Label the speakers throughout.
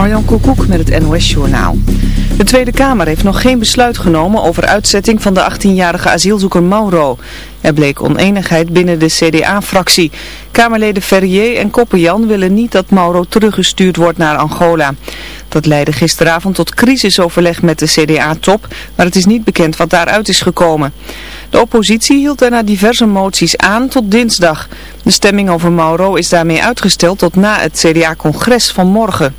Speaker 1: Marjan Koekoek met het NOS-journaal. De Tweede Kamer heeft nog geen besluit genomen over uitzetting van de 18-jarige asielzoeker Mauro. Er bleek oneenigheid binnen de CDA-fractie. Kamerleden Ferrier en Koppenjan willen niet dat Mauro teruggestuurd wordt naar Angola. Dat leidde gisteravond tot crisisoverleg met de CDA-top, maar het is niet bekend wat daaruit is gekomen. De oppositie hield daarna diverse moties aan tot dinsdag. De stemming over Mauro is daarmee uitgesteld tot na het CDA-congres van morgen.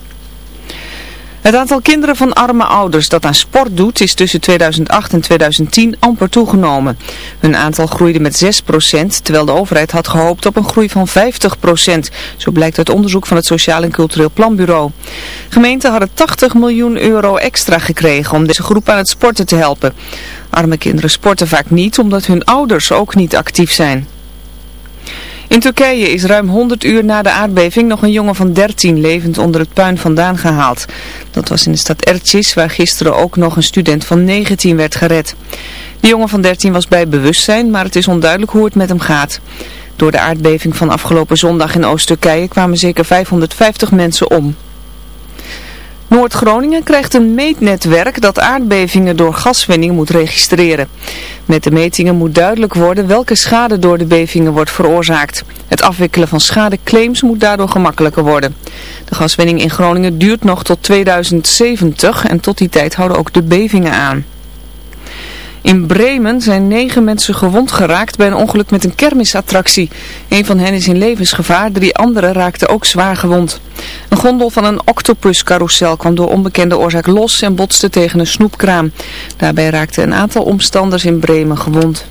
Speaker 1: Het aantal kinderen van arme ouders dat aan sport doet is tussen 2008 en 2010 amper toegenomen. Hun aantal groeide met 6%, terwijl de overheid had gehoopt op een groei van 50%. Zo blijkt uit onderzoek van het Sociaal en Cultureel Planbureau. Gemeenten hadden 80 miljoen euro extra gekregen om deze groep aan het sporten te helpen. Arme kinderen sporten vaak niet omdat hun ouders ook niet actief zijn. In Turkije is ruim 100 uur na de aardbeving nog een jongen van 13 levend onder het puin vandaan gehaald. Dat was in de stad Ercis, waar gisteren ook nog een student van 19 werd gered. De jongen van 13 was bij bewustzijn, maar het is onduidelijk hoe het met hem gaat. Door de aardbeving van afgelopen zondag in Oost-Turkije kwamen zeker 550 mensen om. Noord-Groningen krijgt een meetnetwerk dat aardbevingen door gaswinning moet registreren. Met de metingen moet duidelijk worden welke schade door de bevingen wordt veroorzaakt. Het afwikkelen van schadeclaims moet daardoor gemakkelijker worden. De gaswinning in Groningen duurt nog tot 2070 en tot die tijd houden ook de bevingen aan. In Bremen zijn negen mensen gewond geraakt bij een ongeluk met een kermisattractie. Een van hen is in levensgevaar, drie anderen raakten ook zwaar gewond. Een gondel van een octopuscarousel kwam door onbekende oorzaak los en botste tegen een snoepkraam. Daarbij raakten een aantal omstanders in Bremen gewond.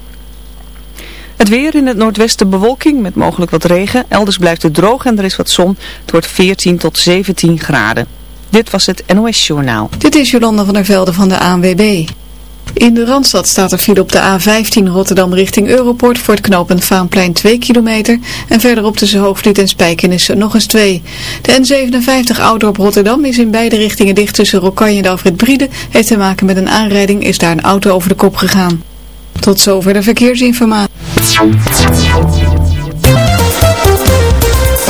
Speaker 1: Het weer in het noordwesten bewolking met mogelijk wat regen. Elders blijft het droog en er is wat zon. Het wordt 14 tot 17 graden. Dit was het NOS Journaal.
Speaker 2: Dit is Jolanda van der Velde van de ANWB. In de Randstad staat er file op de A15 Rotterdam richting Europort voor het knooppunt Vaanplein 2 kilometer en verderop tussen Hoogvliet en Spijkenissen nog eens 2. De N57 Oudorp Rotterdam is in beide richtingen dicht tussen Rokanje en Alfred Briede. Heeft te maken met een aanrijding, is daar een auto over de kop gegaan. Tot zover de verkeersinformatie.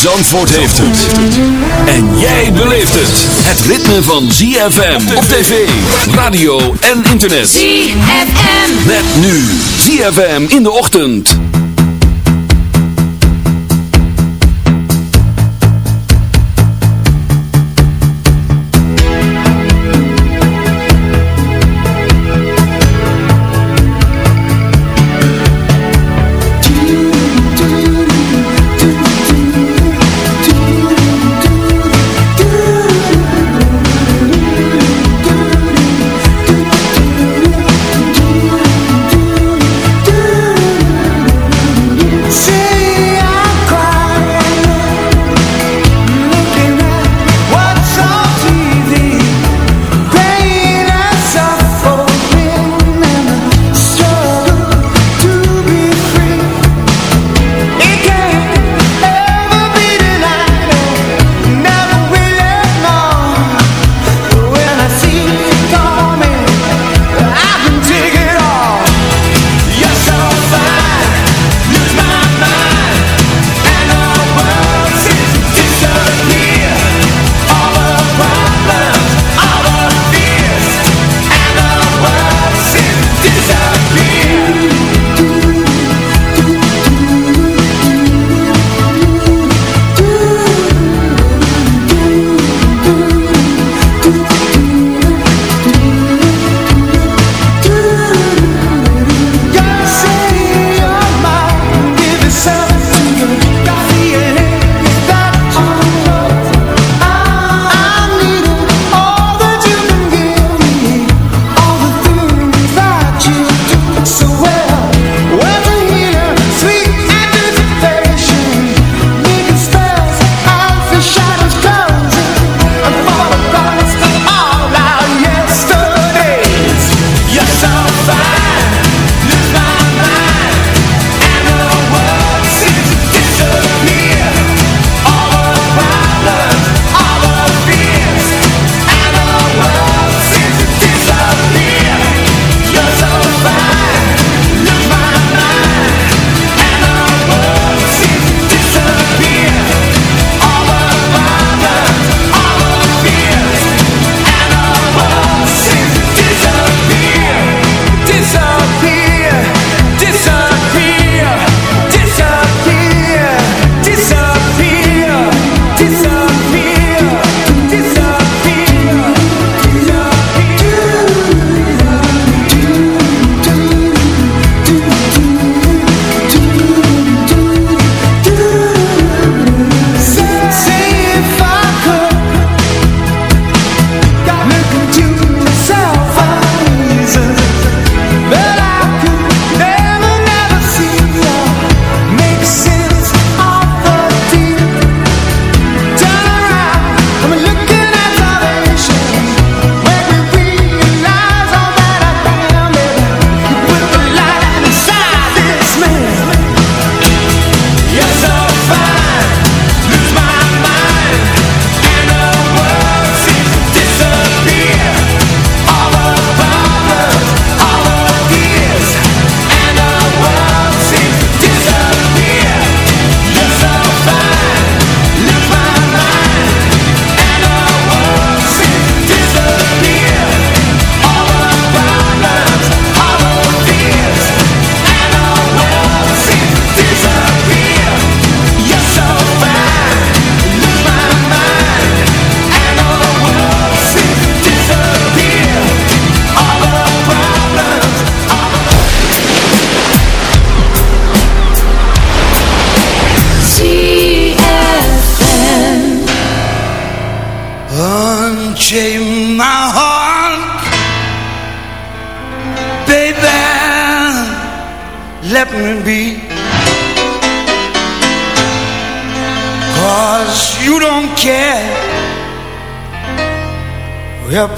Speaker 3: Zandvoort heeft het. En jij beleeft het. Het ritme van ZFM op tv, radio en internet.
Speaker 4: ZFM.
Speaker 3: Met nu ZFM in de ochtend.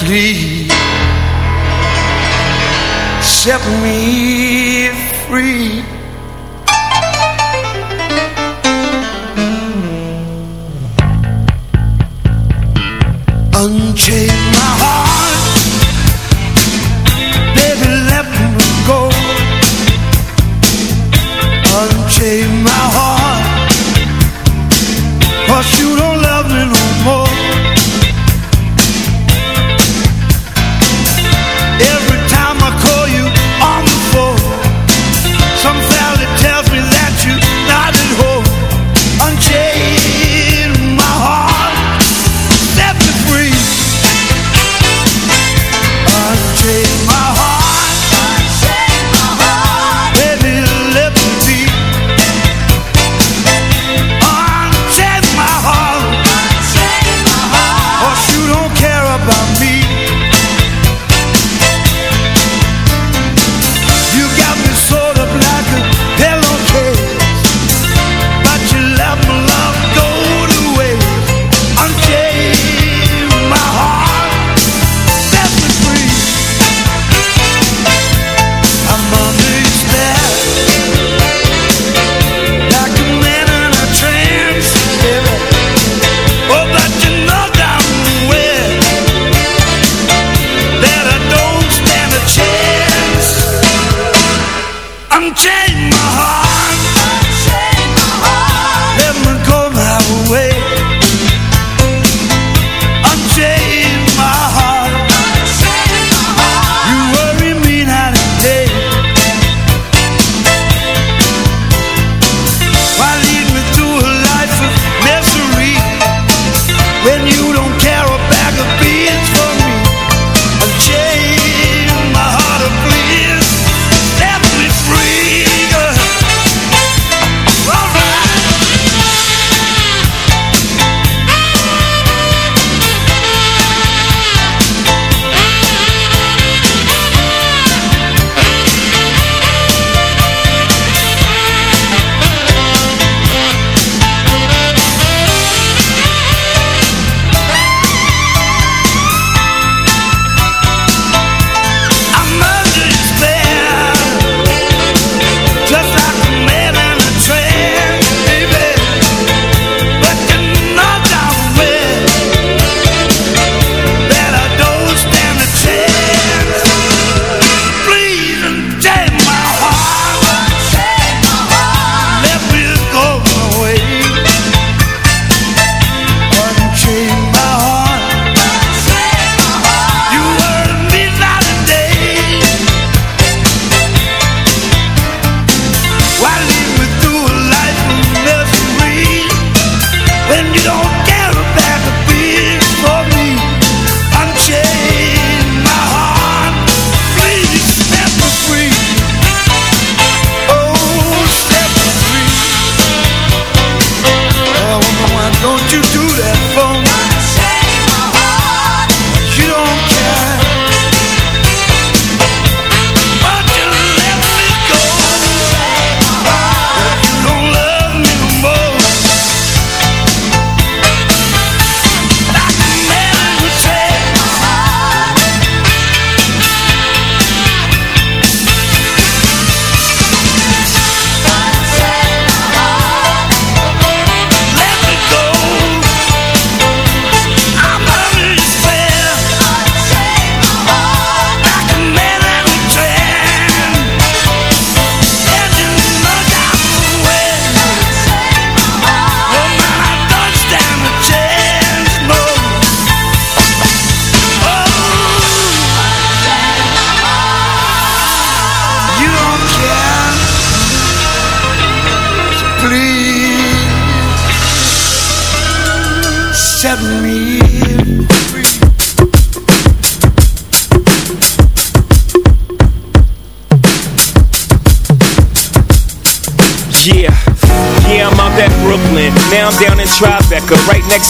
Speaker 5: Please set me free.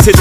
Speaker 5: você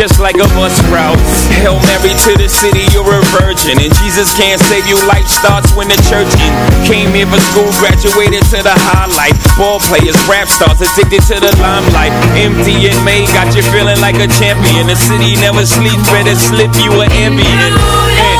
Speaker 6: just like a bus route. Hail Mary to the city, you're a virgin. And Jesus can't save you, life starts when the church in. Came here for school, graduated to the highlight. Ball players, rap stars, addicted to the limelight. MDMA got you feeling like a champion. The city never sleeps, better slip you an
Speaker 7: Ambien.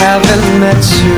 Speaker 8: haven't met you.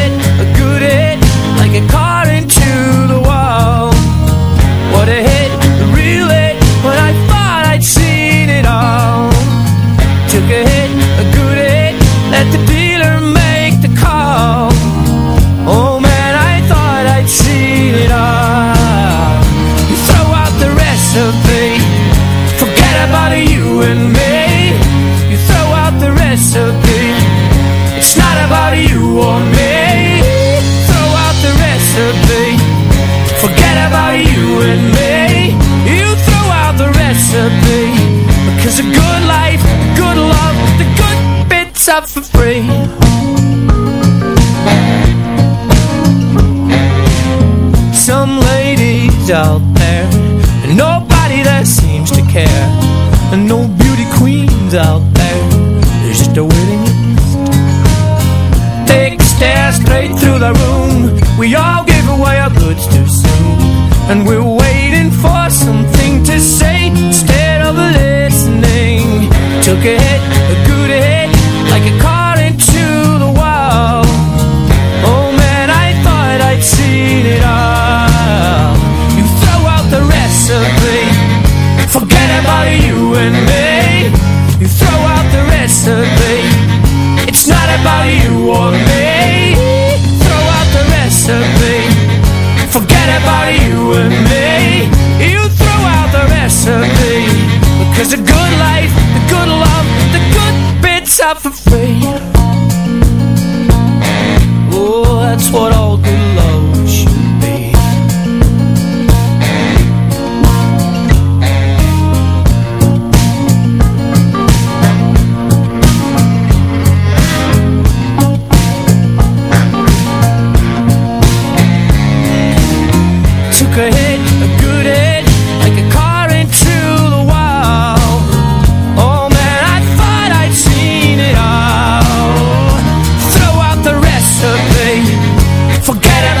Speaker 9: and me. You throw out the recipe. It's not about you or me. Throw out the recipe. Forget about you and me. You throw out the recipe. Because a good life, good love, the good bits up for free. and we'll for free. forget it.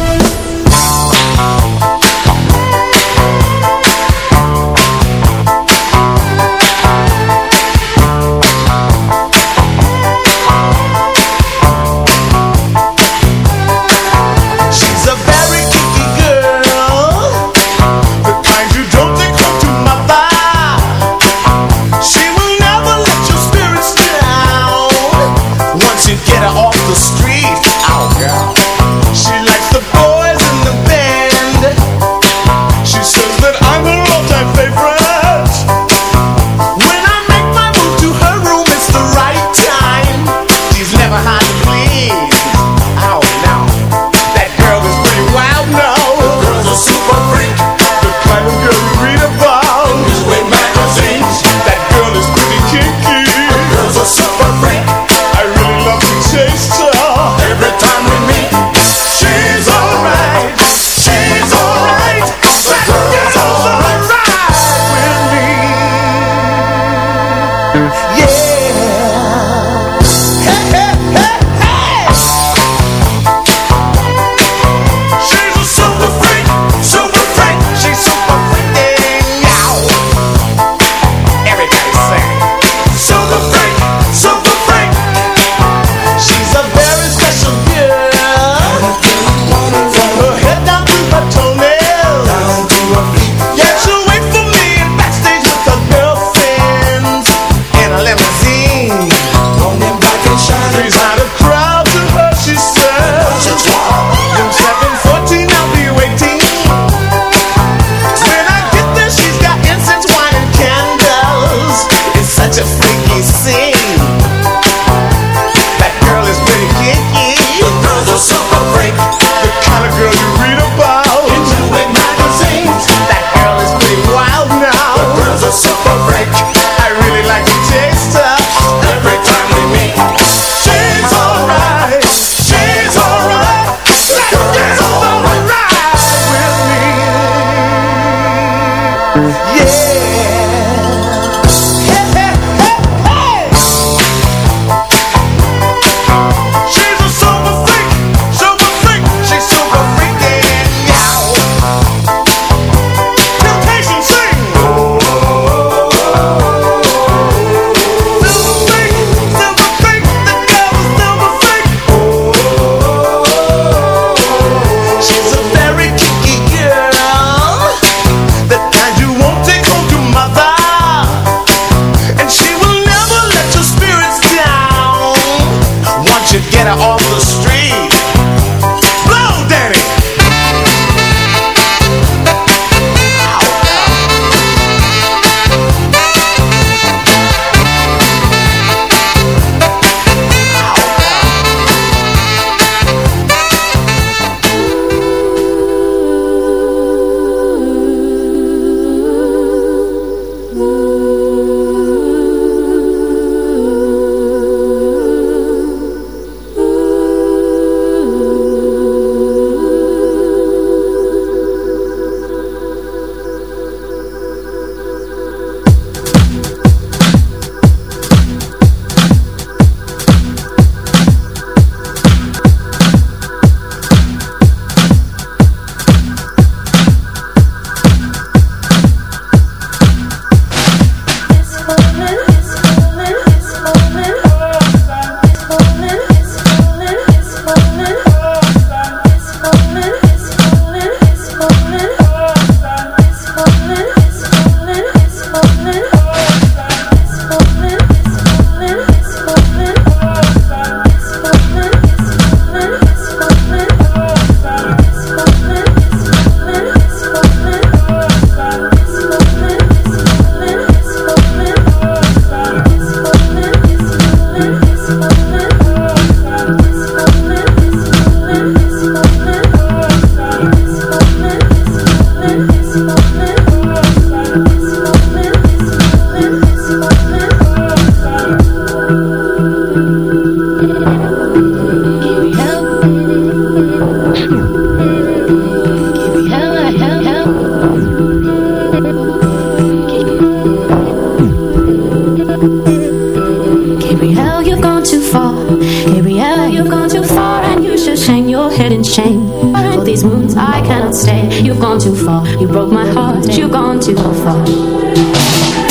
Speaker 7: too far. You broke my heart, you've gone too far.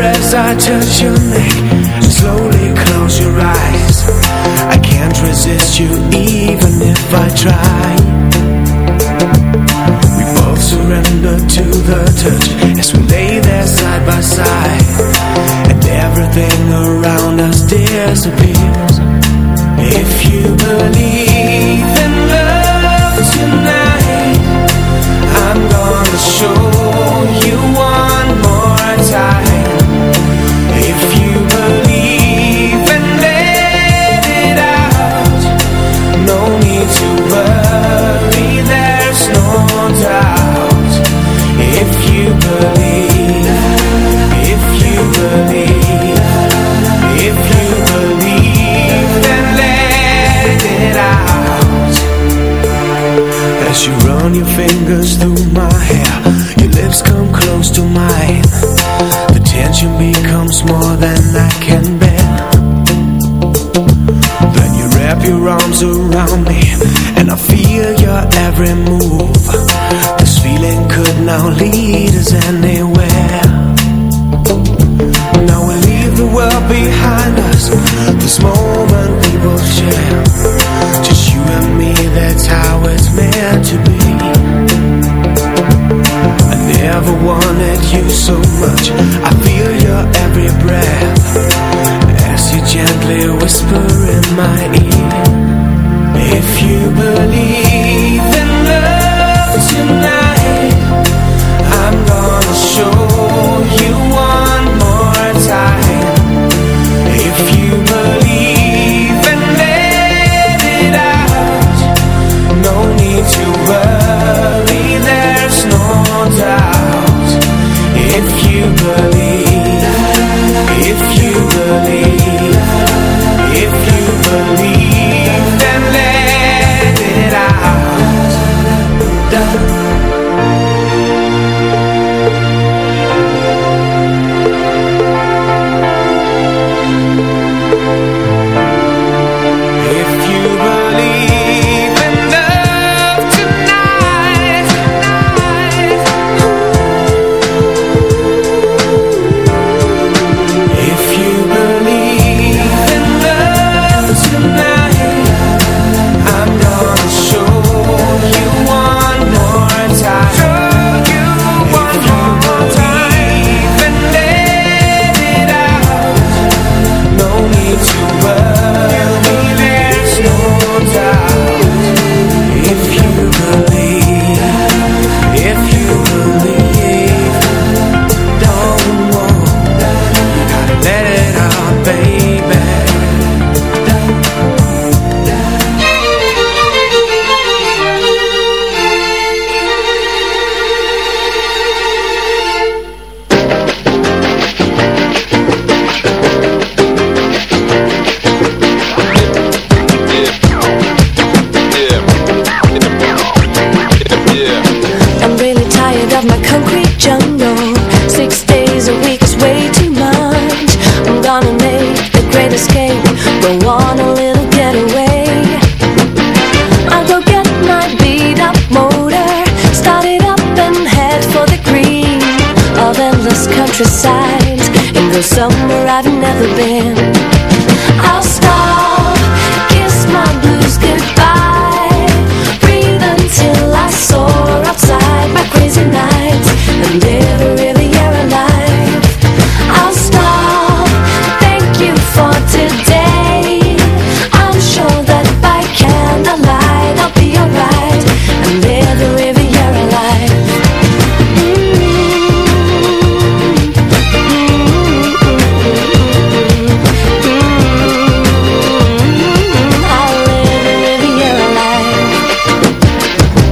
Speaker 10: as I touch your neck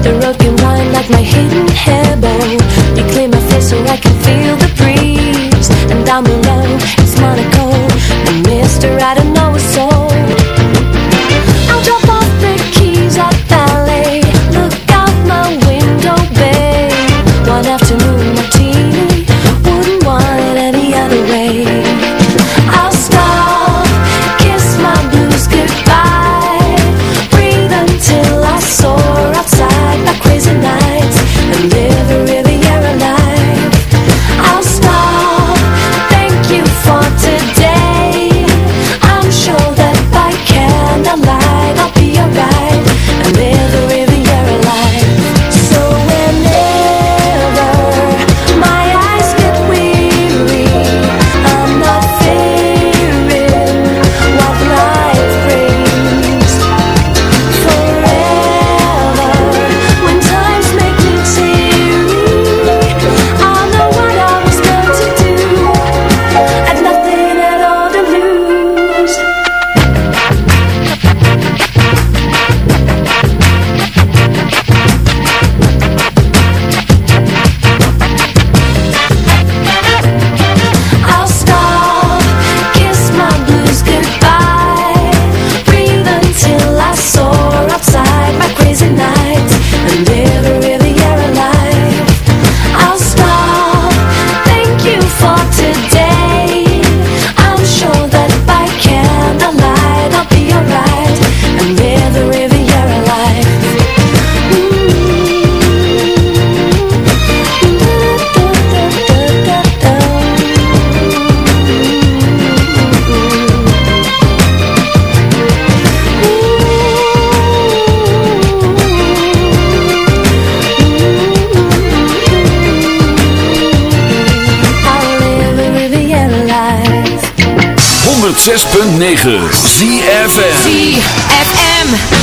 Speaker 10: The rock and wine like my hidden hair bow You clear my face so I can feel the breeze And down below it's
Speaker 11: Monaco The Mr. Adam
Speaker 3: 106.9 ZFM
Speaker 12: ZFM.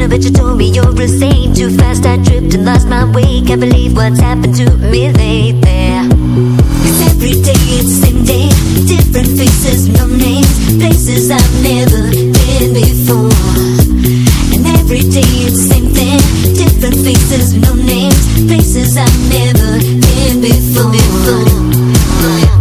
Speaker 13: sooner, but you told me you're insane. Too fast, I tripped and lost my way. Can't believe what's happened to me lately. Cause every day it's the same day, different faces, no names, places I've never been before. And every day it's the same thing, different faces, no names, places I've never been before.
Speaker 5: before.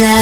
Speaker 3: now.